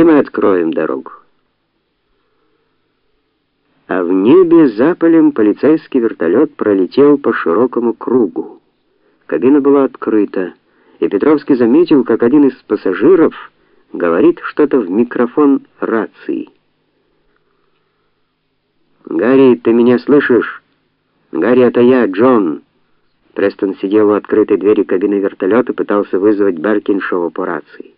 и мы откроем дорогу. А в небе за полем полицейский вертолет пролетел по широкому кругу. Кабина была открыта, и Петровский заметил, как один из пассажиров говорит что-то в микрофон рации. «Гарри, ты меня слышишь? Гарри, это я, Джон». Престон сидел у открытой двери кабины вертолета и пытался вызвать Беркиншоу по рации.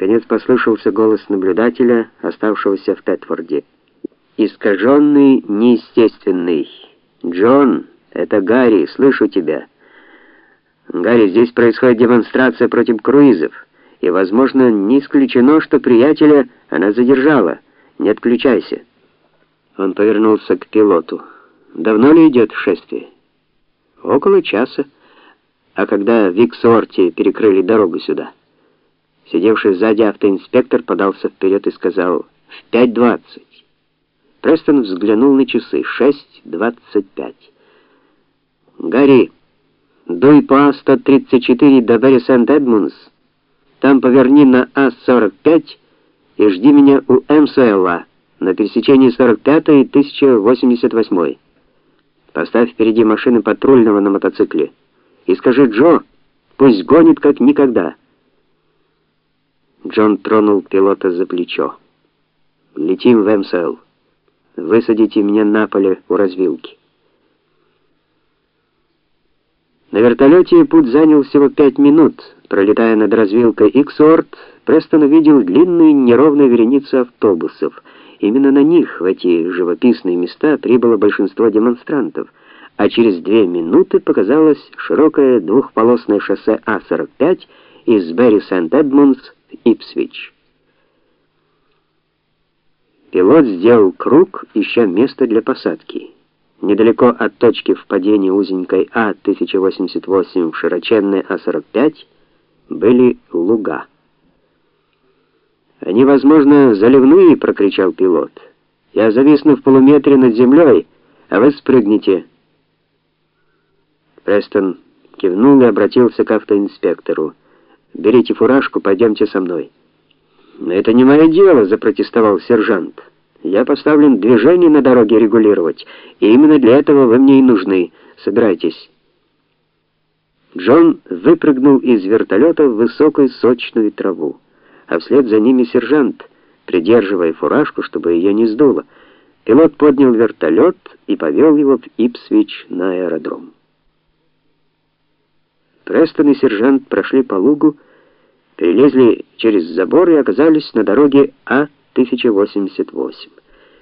Наконец послышался голос наблюдателя, оставшегося в Тетфорде. Искаженный, неестественный. Джон, это Гарри, слышу тебя. Гарри, здесь происходит демонстрация против круизов, и, возможно, не исключено, что приятеля она задержала. Не отключайся. Он повернулся к пилоту. Давно ли идет шествие? Около часа. А когда в Виксорте перекрыли дорогу сюда? Сидевший сзади автоинспектор подался вперед и сказал: "В 5:20". Престон взглянул на часы. 6:25. Гарри, дуй по А134 до Берри Сент-Эдмундс. Там поверни на А45 и жди меня у МСЛА на пересечении 45 и 1088. Поставь впереди машины патрульного на мотоцикле и скажи Джо, пусть гонит как никогда. Джон тронул пилота за плечо. Летим в МСЛ. Высадите меня на поле у развилки. На вертолете путь занял всего пять минут. Пролетая над развилкой Иксорт, Престон увидел длинную неровную вереницу автобусов. Именно на них, в эти живописные места, прибыло большинство демонстрантов, а через две минуты показалось широкое двухполосное шоссе А45 из Берри Сент-Эдмундс в Ипсвич. Пилот сделал круг, ища место для посадки. Недалеко от точки впадения узенькой А-1088 в широченной А-45 были луга. «Они, возможно, заливные!» — прокричал пилот. «Я зависну в полуметре над землей, а вы спрыгните!» Престон кивнул и обратился к автоинспектору. «Берите фуражку, пойдемте со мной». «Но это не мое дело», — запротестовал сержант. «Я поставлен движение на дороге регулировать, и именно для этого вы мне и нужны. Собирайтесь». Джон выпрыгнул из вертолета в высокую сочную траву а вслед за ними сержант, придерживая фуражку, чтобы ее не сдуло. Пилот поднял вертолет и повел его в Ипсвич на аэродром. Престон и сержант прошли по лугу, перелезли через забор и оказались на дороге А-1088.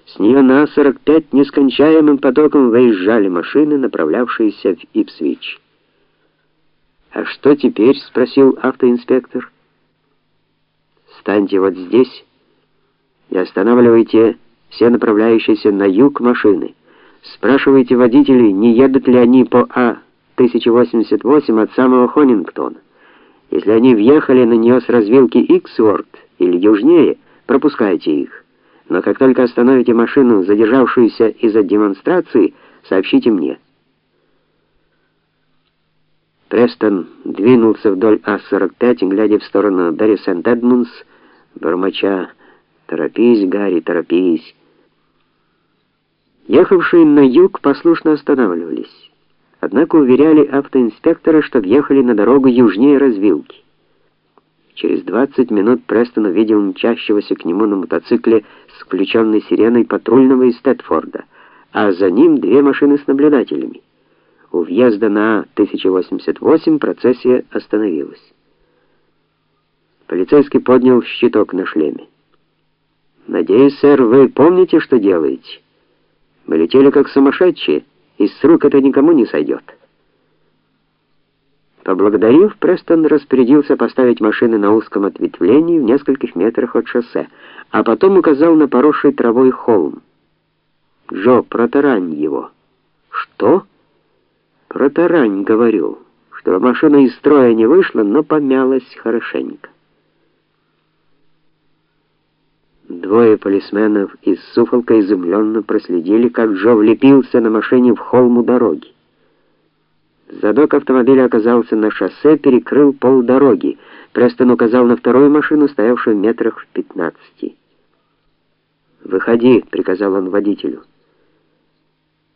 С нее на А-45 нескончаемым потоком выезжали машины, направлявшиеся в Ипсвич. «А что теперь?» — спросил автоинспектор. Станьте вот здесь и останавливайте все направляющиеся на юг машины. Спрашивайте водителей, не едут ли они по А-1088 от самого Хонингтона. Если они въехали на нее с развилки Иксворт или южнее, пропускайте их. Но как только остановите машину, задержавшуюся из-за демонстрации, сообщите мне. Престон двинулся вдоль А-45, глядя в сторону Берри Сент-Эдмундс, бормоча «Торопись, Гарри, торопись!». Ехавшие на юг послушно останавливались. Однако уверяли автоинспектора, что въехали на дорогу южнее развилки. Через 20 минут Престон увидел мчащегося к нему на мотоцикле с включенной сиреной патрульного из Тетфорда, а за ним две машины с наблюдателями. У въезда на 1088 процессия остановилась. Полицейский поднял щиток на шлеме. Надеюсь, сэр, вы помните, что делаете? Мы летели как сумасшедшие, и с рук это никому не сойдет. Поблагодарив, Престон распорядился поставить машины на узком ответвлении в нескольких метрах от шоссе, а потом указал на поросший травой холм. «Джо, протарань его». «Что?» «Протарань, говорю, чтобы машина из строя не вышла, но помялась хорошенько». Двое полисменов из Суфолка изумленно проследили, как Джо влепился на машине в холм у дороги. Задок автомобиля оказался на шоссе, перекрыл полдороги. Престон указал на вторую машину, стоявшую в метрах в пятнадцати. «Выходи», — приказал он водителю.